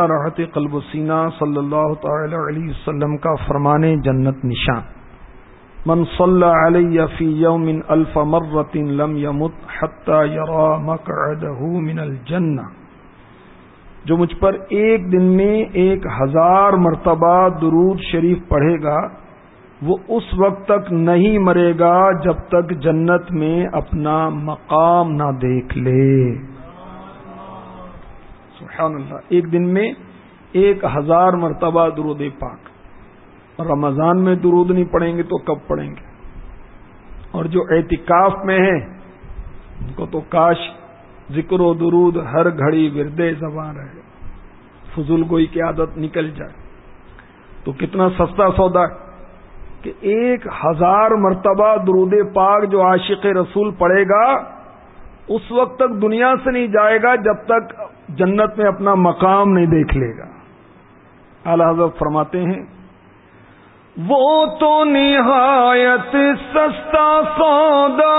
راحت قلب سینہ صلی اللہ تعالی علیہ وسلم کا فرمانے جنت نشان۔ من صلی علی فی یوم الف مرت لم يمت حتى يرى مقعده من الجنہ۔ جو مجھ پر ایک دن میں ایک ہزار مرتبہ درود شریف پڑھے گا، وہ اس وقت تک نہیں مرے گا جب تک جنت میں اپنا مقام نہ دیکھ لے۔ سبحان اللہ، ایک دن میں ایک ہزار مرتبہ درود پاک۔ اور رمضان میں درود نہیں پڑیں گے تو کب پڑیں گے؟ اور جو اعتکاف میں ہیں، ان کو تو کاش ذکر و درود ہر گھڑی وردے زبان رہے۔ فضول گوئی کی عادت نکل جائے۔ تو کتنا سستا سودا کہ ایک ہزار مرتبہ درود پاک جو عاشق رسول پڑے گا، اس وقت تک دنیا سے نہیں جائے گا جب تک جنت میں اپنا مقام نہیں دیکھ لے گا۔ اعلی حضرت فرماتے ہیں، وہ تو نہایت سستا سودا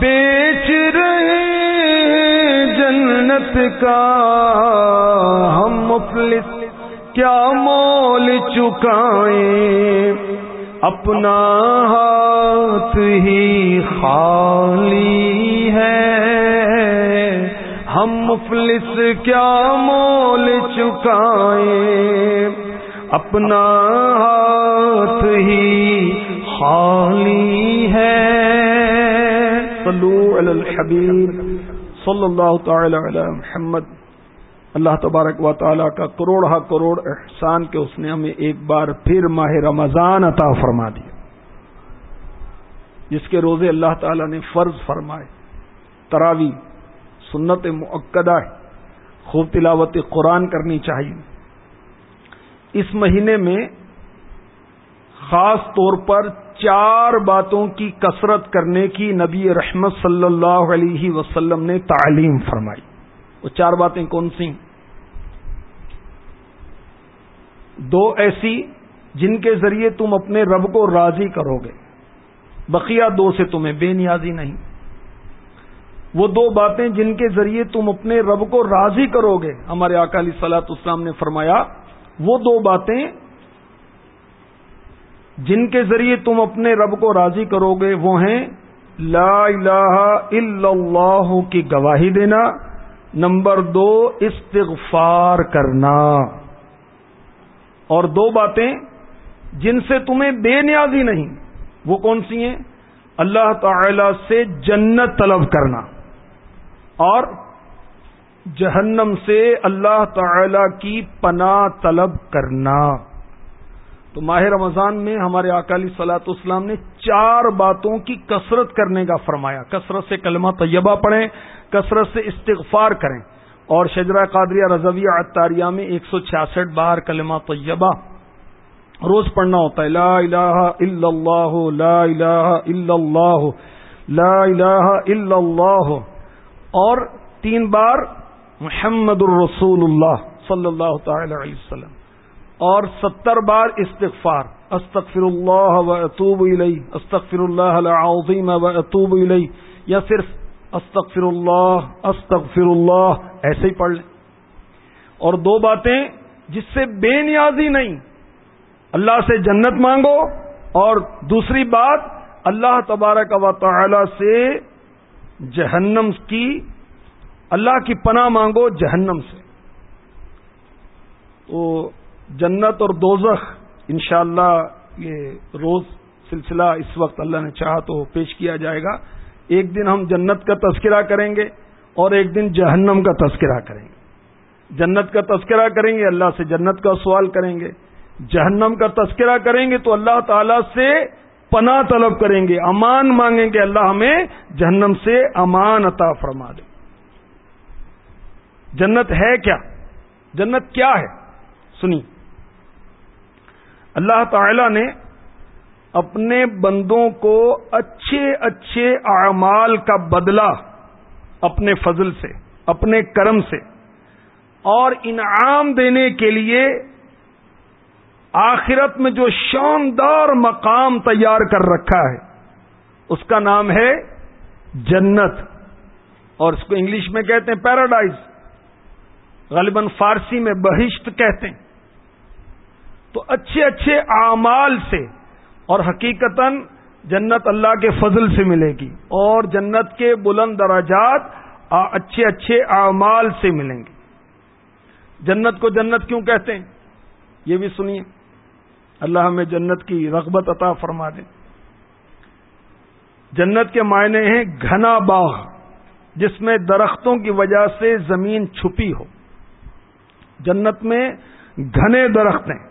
بیچ رہے جنت کا۔ ہم مفلس کیا مول چکائیں۔ اپنا ہاتھ ہی خالی ہے۔ ہم مفلس کیا مول چکائیں۔ اپنا ہاتھ ہی خالی ہے۔ صلو علی الحبیب، صلی اللہ تعالی علی محمد۔ اللہ تبارک و تعالیٰ کا کروڑ ہا کروڑ احسان کے اس نے ہمیں ایک بار پھر ماہ رمضان عطا فرما دیا جس کے روزے اللہ تعالیٰ نے فرض فرمائے تراوی سنت معقدہ خوب تلاوت قرآن کرنی چاہیے۔ اس مہینے میں خاص طور پر چار باتوں کی کثرت کرنے کی نبی رحمت صلی اللہ علیہ وسلم نے تعلیم فرمائی۔ وہ چار باتیں کون سی دو ایسی جن کے ذریعے تم اپنے رب کو راضی کرو گے۔ بقیہ دو سے تمہیں بے نیازی نہیں۔ وہ دو باتیں جن کے ذریعے تم اپنے رب کو راضی کرو گے۔ ہمارے اکالی سلاط اسلام نے فرمایا، وہ دو باتیں جن کے ذریعے تم اپنے رب کو راضی کرو گے، وہ ہیں، لا الہ الا اللہ کی گواہی دینا نمبر دو، استغفار کرنا۔ اور دو باتیں جن سے تمہیں بے نیازی نہیں، وہ کون سی ہیں؟ اللہ تعالی سے جنت طلب کرنا۔ اور جہنم سے اللہ تعالی کی پناہ طلب کرنا۔ تو ماہ رمضان میں ہمارے اکالی سلاط اسلام نے چار باتوں کی کثرت کرنے کا فرمایا۔ کثرت سے کلمہ طیبہ پڑھیں، کثرت سے استغفار کریں۔ اور شجرا قادریہ رضویہ اطاریہ میں ایک سو چھیاسٹھ بار کلمہ طیبہ روز پڑھنا ہوتا ہے۔ لا الہ الا اللہ، لا الہ الا اللہ، لا الہ الا اللہ۔ اور تین بار محمد الرسول اللہ صلی اللہ تعالی علیہ وسلم۔ اور ستر بار استغفار۔ استغفر اللہ و اطوب علیہ استغفر اللہ العظیم و اطوب علیہ یا صرف استغفر اللہ استغفر اللہ، ایسے ہی پڑھ لیں۔ اور دو باتیں جس سے بے نیازی نہیں، اللہ سے جنت مانگو، اور دوسری بات، اللہ تبارک و تعالی سے جہنم کی، اللہ کی پناہ مانگو جہنم سے۔ تو جنت اور دوزخ، انشاءاللہ اللہ یہ روز سلسلہ اس وقت اللہ نے چاہا تو پیش کیا جائے گا۔ ایک دن ہم جنت کا تذکرہ کریں گے اور ایک دن جہنم کا تذکرہ کریں گے۔ جنت کا تذکرہ کریں گے، اللہ سے جنت کا سوال کریں گے۔ جہنم کا تذکرہ کریں گے تو اللہ تعالی سے پناہ طلب کریں گے۔ امان مانگیں گے، اللہ ہمیں جہنم سے امان عطا فرما دے۔ جنت ہے کیا؟ جنت کیا ہے؟ سنی اللہ تعالی نے اپنے بندوں کو اچھے اچھے اعمال کا بدلہ اپنے فضل سے، اپنے کرم سے اور انعام دینے کے لیے آخرت میں جو شاندار مقام تیار کر رکھا ہے، اس کا نام ہے جنت۔ اور اس کو انگلش میں کہتے ہیں پیراڈائز۔ غالباً فارسی میں بہشت کہتے ہیں۔ تو اچھے اچھے اعمال سے اور حقیقتا جنت اللہ کے فضل سے ملے گی اور جنت کے بلند دراجات اچھے اچھے اعمال سے ملیں گے۔ جنت کو جنت کیوں کہتے ہیں؟ یہ بھی سنیے۔ اللہ ہمیں جنت کی رغبت عطا فرما دیں جنت کے معنی ہیں گھنا باغ، جس میں درختوں کی وجہ سے زمین چھپی ہو۔ جنت میں گھنے درخت ہیں۔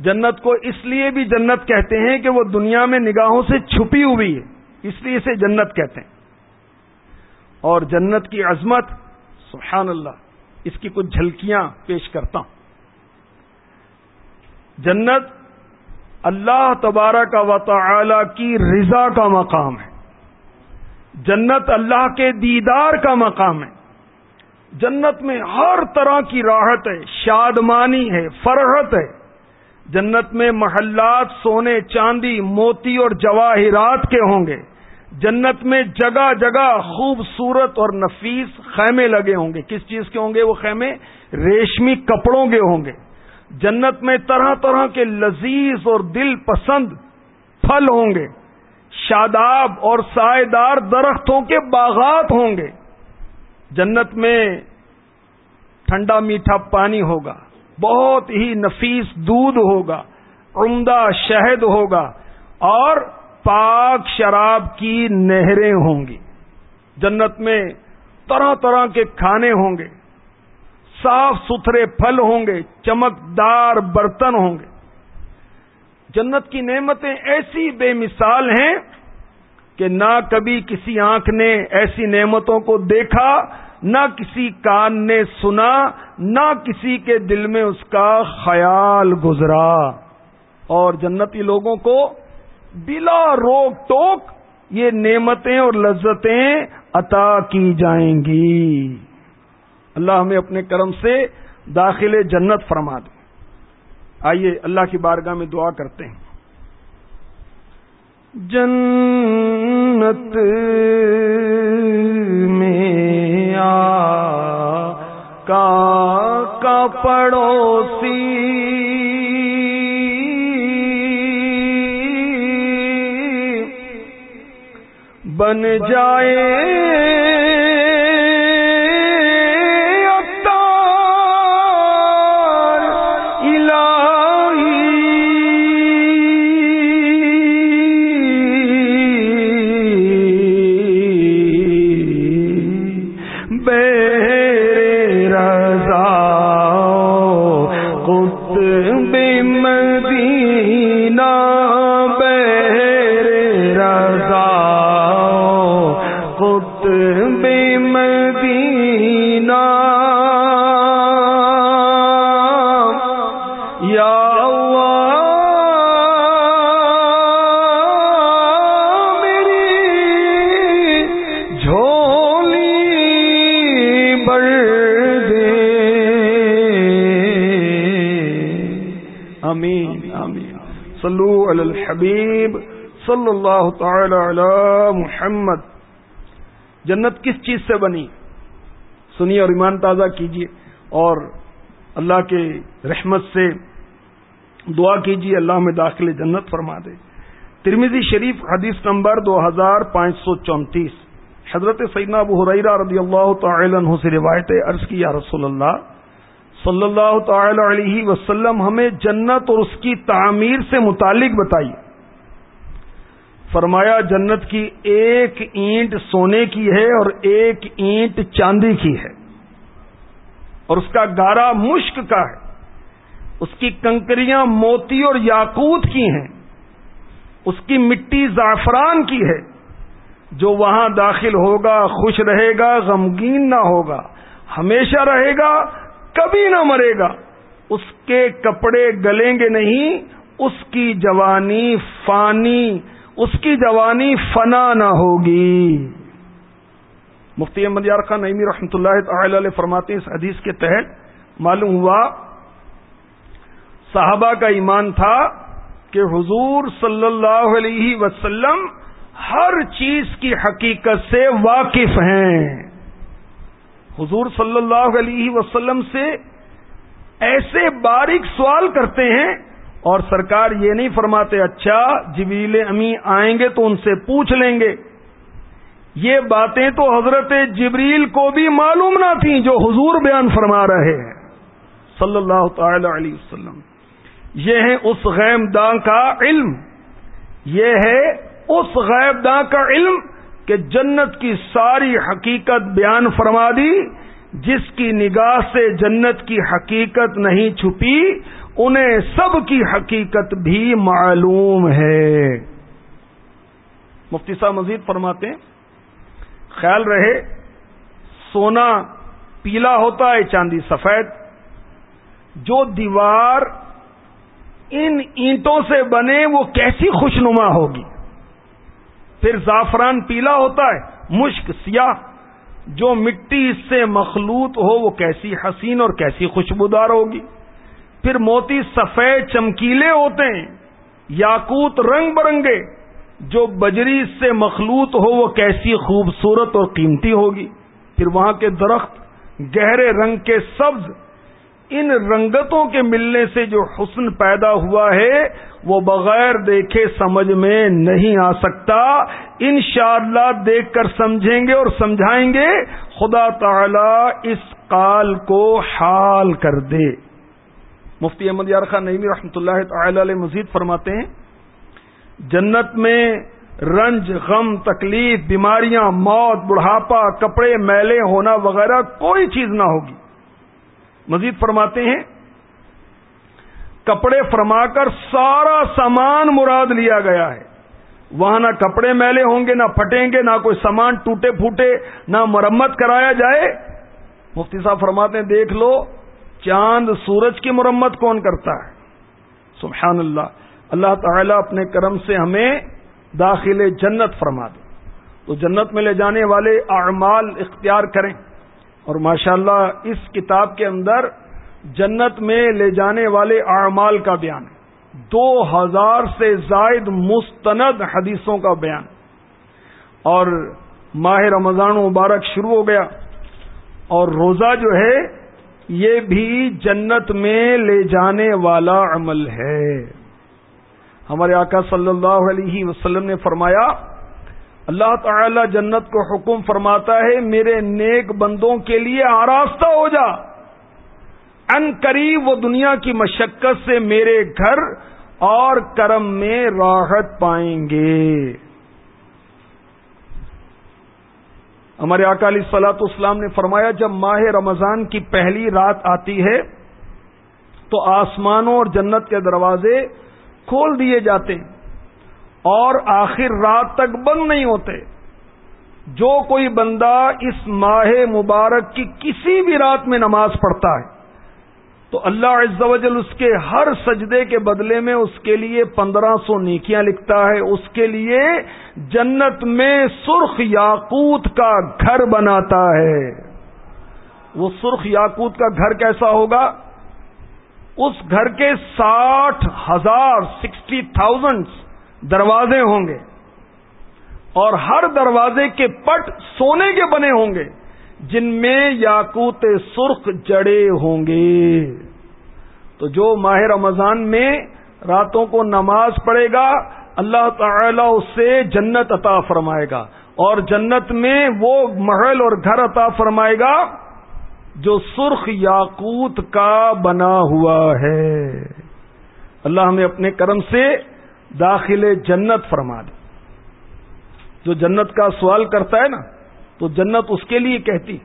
جنت کو اس لیے بھی جنت کہتے ہیں کہ وہ دنیا میں نگاہوں سے چھپی ہوئی ہے۔ اس لیے اسے جنت کہتے ہیں۔ اور جنت کی عظمت، سبحان اللہ، اس کی کچھ جھلکیاں پیش کرتا ہوں۔ جنت اللہ تبارہ کا وطلا کی رضا کا مقام ہے۔ جنت اللہ کے دیدار کا مقام ہے۔ جنت میں ہر طرح کی راحت ہے، شادمانی ہے، فرحت ہے۔ جنت میں محلات، سونے، چاندی، موتی اور جواہرات کے ہوں گے۔ جنت میں جگہ جگہ خوبصورت اور نفیس خیمے لگے ہوں گے۔ کس چیز کے ہوں گے؟ وہ خیمے ریشمی کپڑوں کے ہوں گے۔ جنت میں طرح طرح کے لذیذ اور دل پسند پھل ہوں گے۔ شاداب اور سائے دار درختوں کے باغات ہوں گے۔ جنت میں ٹھنڈا میٹھا پانی ہوگا۔ بہت ہی نفیس دودھ ہوگا، عمدہ شہد ہوگا اور پاک شراب کی نہریں ہوں گی۔ جنت میں طرح طرح کے کھانے ہوں گے، صاف ستھرے پھل ہوں گے، چمکدار برتن ہوں گے۔ جنت کی نعمتیں ایسی بے مثال ہیں کہ نہ کبھی کسی آنکھ نے ایسی نعمتوں کو دیکھا نہ کسی کان نے سنا، نہ کسی کے دل میں اس کا خیال گزرا۔ اور جنتی لوگوں کو بلا روک ٹوک یہ نعمتیں اور لذتیں عطا کی جائیں گی۔ اللہ ہمیں اپنے کرم سے داخل جنت فرما دے۔ آئیے اللہ کی بارگاہ میں دعا کرتے ہیں۔ جنت میں کا پڑوسی۔ بن جائے الحبیب صلی اللہ تعالی علی محمد۔ جنت کس چیز سے بنی؟ سنیے اور ایمان تازہ کیجیے اور اللہ کے رحمت سے دعا کیجیے اللہ میں داخل جنت فرما دے۔ ترمیزی شریف حدیث نمبر دو ہزار پانچ سو چونتیس۔ حضرت سیدنا ابو حریرہ رضی اللہ تعالی عنہ سے روایت عرض کی، یا رسول اللہ، صلی اللہ تعالی علیہ وسلم، ہمیں جنت اور اس کی تعمیر سے متعلق بتائی فرمایا جنت کی ایک اینٹ سونے کی ہے اور ایک اینٹ چاندی کی ہے اور اس کا گارا مشک کا ہے اس کی کنکریاں موتی اور یاقوت کی ہیں اس کی مٹی زعفران کی ہے جو وہاں داخل ہوگا خوش رہے گا، غمگین نہ ہوگا، ہمیشہ رہے گا، کبھی نہ مرے گا۔ اس کے کپڑے گلیں گے نہیں، اس کی جوانی فانی اس کی جوانی فنا نہ ہوگی۔ مفتی احمد یار خان نعمی رحمۃ اللہ تعالی علیہ فرماتے اس حدیث کے تحت، معلوم ہوا، صحابہ کا ایمان تھا کہ حضور صلی اللہ علیہ وسلم ہر چیز کی حقیقت سے واقف ہیں۔ حضور صلی اللہ علیہ وسلم سے ایسے باریک سوال کرتے ہیں اور سرکار یہ نہیں فرماتے اچھا جبیل امی آئیں گے تو ان سے پوچھ لیں گے۔ یہ باتیں تو حضرت جبریل کو بھی معلوم نہ تھیں جو حضور بیان فرما رہے ہیں۔ صلی اللہ تعالی علیہ وسلم۔ یہ ہے اس غیم داں کا علم۔ یہ ہے اس غیب داں کا علم کہ جنت کی ساری حقیقت بیان فرما دی۔ جس کی نگاہ سے جنت کی حقیقت نہیں چھپی، انہیں سب کی حقیقت بھی معلوم ہے۔ مفتی صاحب مزید فرماتے ہیں، خیال رہے، سونا پیلا ہوتا ہے، چاندی سفید۔ جو دیوار ان اینٹوں سے بنے، وہ کیسی خوشنما ہوگی؟ پھر زعفران پیلا ہوتا ہے، مشک سیاہ۔ جو مٹی اس سے مخلوط ہو وہ کیسی حسین اور کیسی خوشبودار ہوگی۔ پھر موتی سفید چمکیلے ہوتے ہیں، یاقوت رنگ برنگے، جو بجری سے مخلوط ہو وہ کیسی خوبصورت اور قیمتی ہوگی۔ پھر وہاں کے درخت گہرے رنگ کے سبز ان رنگتوں کے ملنے سے جو حسن پیدا ہوا ہے، وہ بغیر دیکھے سمجھ میں نہیں آ سکتا۔ انشاءاللہ اللہ دیکھ کر سمجھیں گے اور سمجھائیں گے۔ خدا تعالی اس قال کو حال کر دے۔ مفتی احمد یار خان نئی رحمۃ اللہ تعالی علیہ مزید فرماتے ہیں، جنت میں رنج، غم، تکلیف، بیماریاں، موت، بڑھاپا، کپڑے، میلے، ہونا وغیرہ کوئی چیز نہ ہوگی۔ مزید فرماتے ہیں، کپڑے فرما کر سارا سامان مراد لیا گیا ہے۔ وہاں نہ کپڑے میلے ہوں گے، نہ پھٹیں گے، نہ کوئی سامان ٹوٹے پھوٹے، نہ مرمت کرایا جائے۔ مفتی صاحب فرماتے ہیں، دیکھ لو، چاند سورج کی مرمت کون کرتا ہے؟ سبحان اللہ۔ اللہ تعالیٰ اپنے کرم سے ہمیں داخل جنت فرما دے۔ تو جنت میں لے جانے والے اعمال اختیار کریں۔ اور ماشاءاللہ اس کتاب کے اندر جنت میں لے جانے والے اعمال کا بیان دو ہزار سے زائد مستند حدیثوں کا بیان۔ اور ماہ رمضان مبارک شروع ہو گیا۔ اور روزہ جو ہے، یہ بھی جنت میں لے جانے والا عمل ہے۔ ہمارے آقا صلی اللہ علیہ وسلم نے فرمایا اللہ تعالی جنت کو حکم فرماتا ہے، میرے نیک بندوں کے لیے آراستہ ہو جا۔ ان قریب وہ دنیا کی مشقت سے میرے گھر اور کرم میں راحت پائیں گے۔ ہمارے اکالی سلاط اسلام نے فرمایا، جب ماہ رمضان کی پہلی رات آتی ہے، تو آسمانوں اور جنت کے دروازے کھول دیے جاتے ہیں۔ اور آخر رات تک بند نہیں ہوتے۔ جو کوئی بندہ اس ماہ مبارک کی کسی بھی رات میں نماز پڑھتا ہے، تو اللہ عز و جل اس کے ہر سجدے کے بدلے میں اس کے لیے پندرہ سو نیکیاں لکھتا ہے۔ اس کے لیے جنت میں سرخ یاقوت کا گھر بناتا ہے۔ وہ سرخ یاقوت کا گھر کیسا ہوگا؟ اس گھر کے ساٹھ ہزار، سکسٹی تھاؤزینڈ دروازے ہوں گے اور ہر دروازے کے پٹ سونے کے بنے ہوں گے جن میں یاقوت سرخ جڑے ہوں گے۔ تو جو ماہ رمضان میں راتوں کو نماز پڑھے گا، اللہ تعالی اس سے جنت عطا فرمائے گا۔ اور جنت میں وہ محل اور گھر عطا فرمائے گا جو سرخ یاقوت کا بنا ہوا ہے۔ اللہ ہمیں اپنے کرم سے داخل جنت فرما دے۔ جو جنت کا سوال کرتا ہے نا، تو جنت اس کے لیے کہتی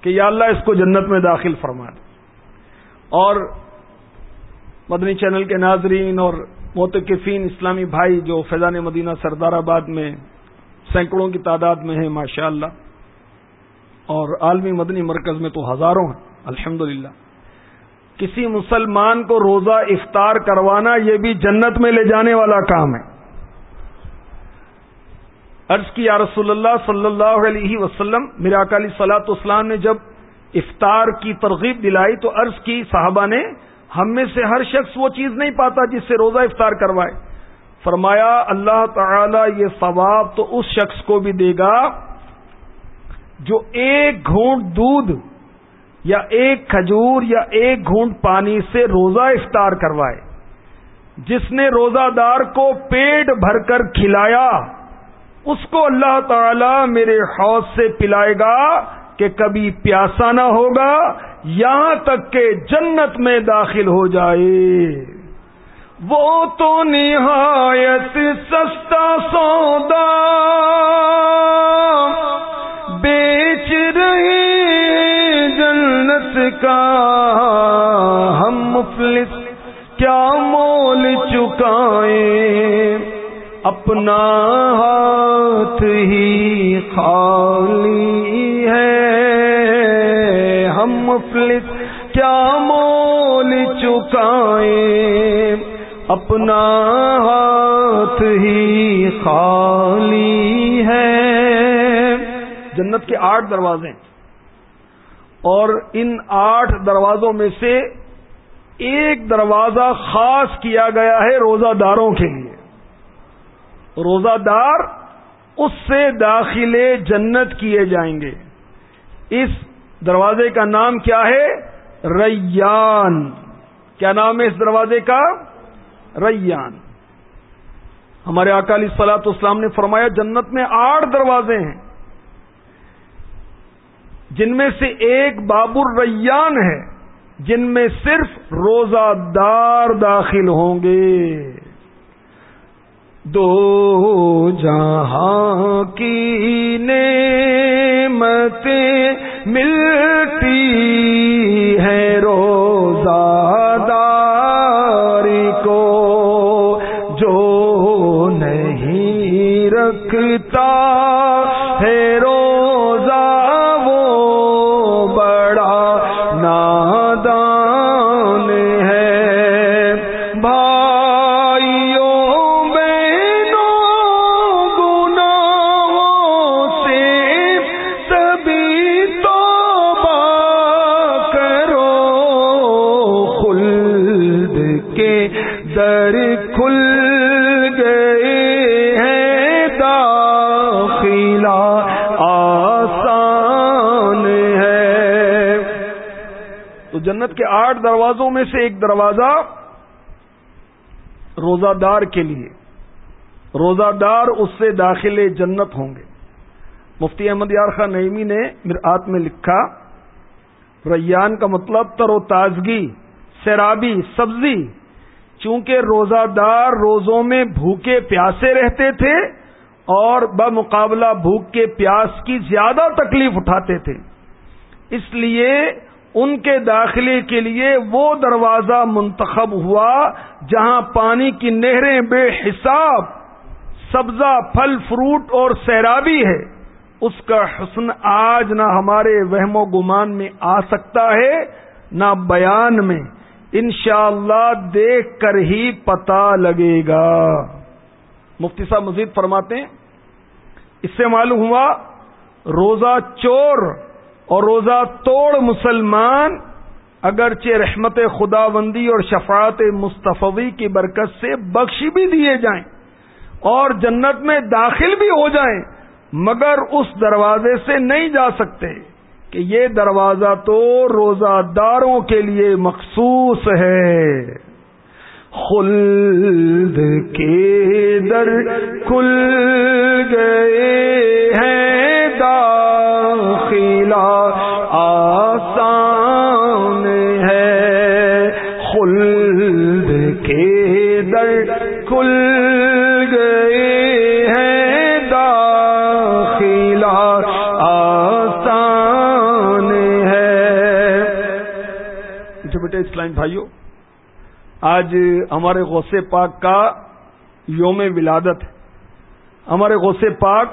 کہ یا اللہ اس کو جنت میں داخل فرما دے۔ اور مدنی چینل کے ناظرین اور موتقفین اسلامی بھائی جو فیضان مدینہ سردار آباد میں سینکڑوں کی تعداد میں ہیں ماشاء اللہ اور عالمی مدنی مرکز میں تو ہزاروں ہیں الحمد کسی مسلمان کو روزہ افطار کروانا یہ بھی جنت میں لے جانے والا کام ہے۔ عرض کی یا رسول اللہ صلی اللہ علیہ وسلم میرا اکالی سلاط اسلام نے جب افطار کی ترغیب دلائی تو عرض کی، صحابہ نے، ہم میں سے ہر شخص وہ چیز نہیں پاتا جس سے روزہ افطار کروائے۔ فرمایا، اللہ تعالی یہ ثواب تو اس شخص کو بھی دے گا جو ایک گھونٹ دودھ یا ایک کھجور یا ایک گھونٹ پانی سے روزہ افطار کروائے۔ جس نے روزہ دار کو پیٹ بھر کر کھلایا، اس کو اللہ تعالی میرے حوض سے پلائے گا کہ کبھی پیاسا نہ ہوگا، یہاں تک کہ جنت میں داخل ہو جائے۔ وہ تو نہایت سستا سودا بیچ رہی جنت کا ہم مفلس، کیا مول چکائیں؟ اپنا ہاتھ ہی خالی ہے۔ ہم مفلس، کیا مول چکائیں؟ اپنا ہاتھ ہی خالی ہے۔ جنت کے آٹھ دروازے اور ان آٹھ دروازوں میں سے ایک دروازہ خاص کیا گیا ہے روزہ داروں کے لیے۔ روزہ دار اس سے داخلے جنت کیے جائیں گے۔ اس دروازے کا نام کیا ہے؟ ریان۔ کیا نام ہے اس دروازے کا؟ ریان۔ ہمارے اکالی سلاط اسلام نے فرمایا، جنت میں آٹھ دروازے ہیں۔ جن میں سے ایک بابر ریان ہے، جن میں صرف روزہ دار داخل ہوں گے۔ دو جہاں کی نعمتیں ملتی ہے روزہ داری کو، جو نہیں رکھتا۔ کے آٹھ دروازوں میں سے ایک دروازہ روزہ دار کے لیے۔ روزہ دار اس سے داخل جنت ہوں گے۔ مفتی احمد یار خان نعیمی نے مرآت میں لکھا، ریان کا مطلب تر و تازگی، سیرابی، سبزی۔ چونکہ روزہ دار روزوں میں بھوکے پیاسے رہتے تھے اور بمقابلہ بھوک کے پیاس کی زیادہ تکلیف اٹھاتے تھے۔ اس لیے ان کے داخلے کے لیے وہ دروازہ منتخب ہوا جہاں پانی کی نہریں بے حساب، سبزہ، پھل، فروٹ اور سیرابی ہے۔ اس کا حسن آج نہ ہمارے وہم و گمان میں آ سکتا ہے، نہ بیان میں۔ انشاءاللہ اللہ دیکھ کر ہی پتا لگے گا۔ مفتی صاحب مزید فرماتے ہیں۔ اس سے معلوم ہوا، روزہ چور اور روزہ توڑ مسلمان اگرچہ رحمت خدا بندی اور شفاعت مصطفی کی برکت سے بخشی بھی دیے جائیں اور جنت میں داخل بھی ہو جائیں، مگر اس دروازے سے نہیں جا سکتے کہ یہ دروازہ تو روزہ داروں کے لیے مخصوص ہے۔ خلد کے در کھل گئے ہیں داخلہ آسان ہے۔ خلد کے در کھل گئے ہیں۔ داخلہ آسان ہے۔ بیٹے اسلام بھائیوں آج ہمارے غوث پاک کا یوم ولادت ہے۔ ہمارے غوث پاک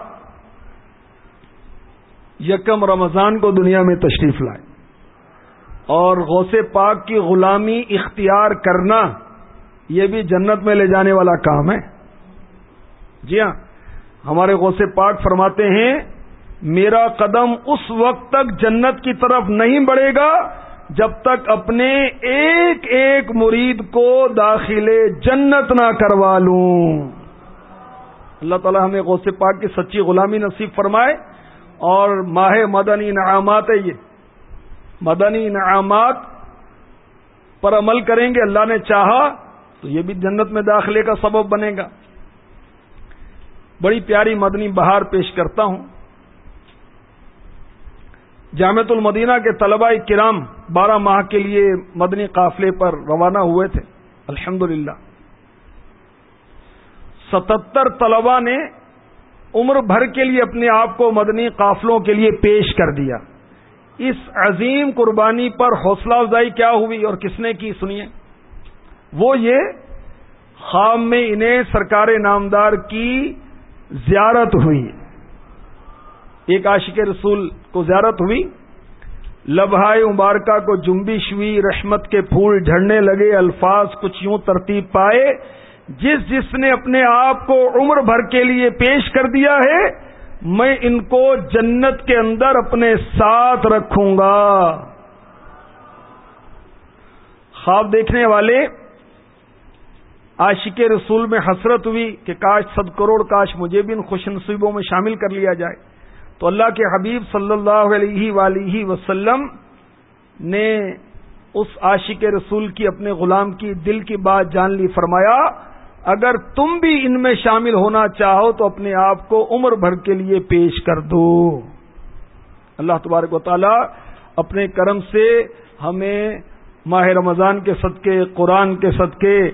یکم رمضان کو دنیا میں تشریف لائے۔ اور غوث پاک کی غلامی اختیار کرنا یہ بھی جنت میں لے جانے والا کام ہے۔ جی ہاں ہمارے غوث پاک فرماتے ہیں، میرا قدم اس وقت تک جنت کی طرف نہیں بڑھے گا جب تک اپنے ایک ایک مرید کو داخل جنت نہ کروا لوں۔ اللہ تعالی ہمیں غوث پاک کی سچی غلامی نصیب فرمائے۔ اور ماہ مدنی انعامات ہے یہ۔ مدنی انعامات پر عمل کریں گے، اللہ نے چاہا تو یہ بھی جنت میں داخلے کا سبب بنے گا۔ بڑی پیاری مدنی بہار پیش کرتا ہوں۔ جامعت المدینہ کے طلباء کرام بارہ ماہ کے لیے مدنی قافلے پر روانہ ہوئے تھے۔ الحمد ستہتر طلبا نے عمر بھر کے لیے اپنے آپ کو مدنی قافلوں کے لیے پیش کر دیا۔ اس عظیم قربانی پر حوصلہ افزائی کیا ہوئی اور کس نے کی؟ سنیے۔ وہ یہ خام میں انہیں سرکار نامدار کی زیارت ہوئی۔ ایک عاشق رسول کو زیارت ہوئی۔ لبھائے مبارکہ کو جنبش ہوئی رحمت کے پھول جھڑنے لگے، الفاظ کچھ یوں ترتیب پائے۔ جس جس نے اپنے آپ کو عمر بھر کے لیے پیش کر دیا ہے، میں ان کو جنت کے اندر اپنے ساتھ رکھوں گا۔ خواب دیکھنے والے، عاشق رسول میں حسرت ہوئی کہ کاش صد کروڑ، کاش مجھے بھی ان خوش نصیبوں میں شامل کر لیا جائے۔ تو اللہ کے حبیب صلی اللہ علیہ ولیہ وسلم نے اس عاشق رسول کی اپنے غلام کی دل کی بات جان لی، فرمایا اگر تم بھی ان میں شامل ہونا چاہو تو اپنے آپ کو عمر بھر کے لیے پیش کر دو۔ اللہ تبارک و تعالی اپنے کرم سے ہمیں ماہ رمضان کے صدقے، قرآن کے صدقے،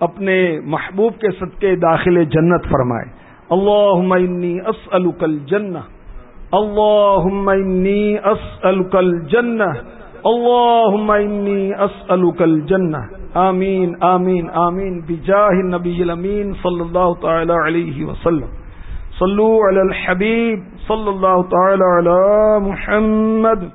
اپنے محبوب کے صدقے داخل جنت فرمائے۔ اللهم إني أسألك الجنة اللهم إني أسألك الجنة اللهم إني أسألك الجنة آمين آمين آمين بجاه النبي الأمين صلى الله تعالى عليه وسلم. صلوا على الحبيب صلى الله تعالى على محمد.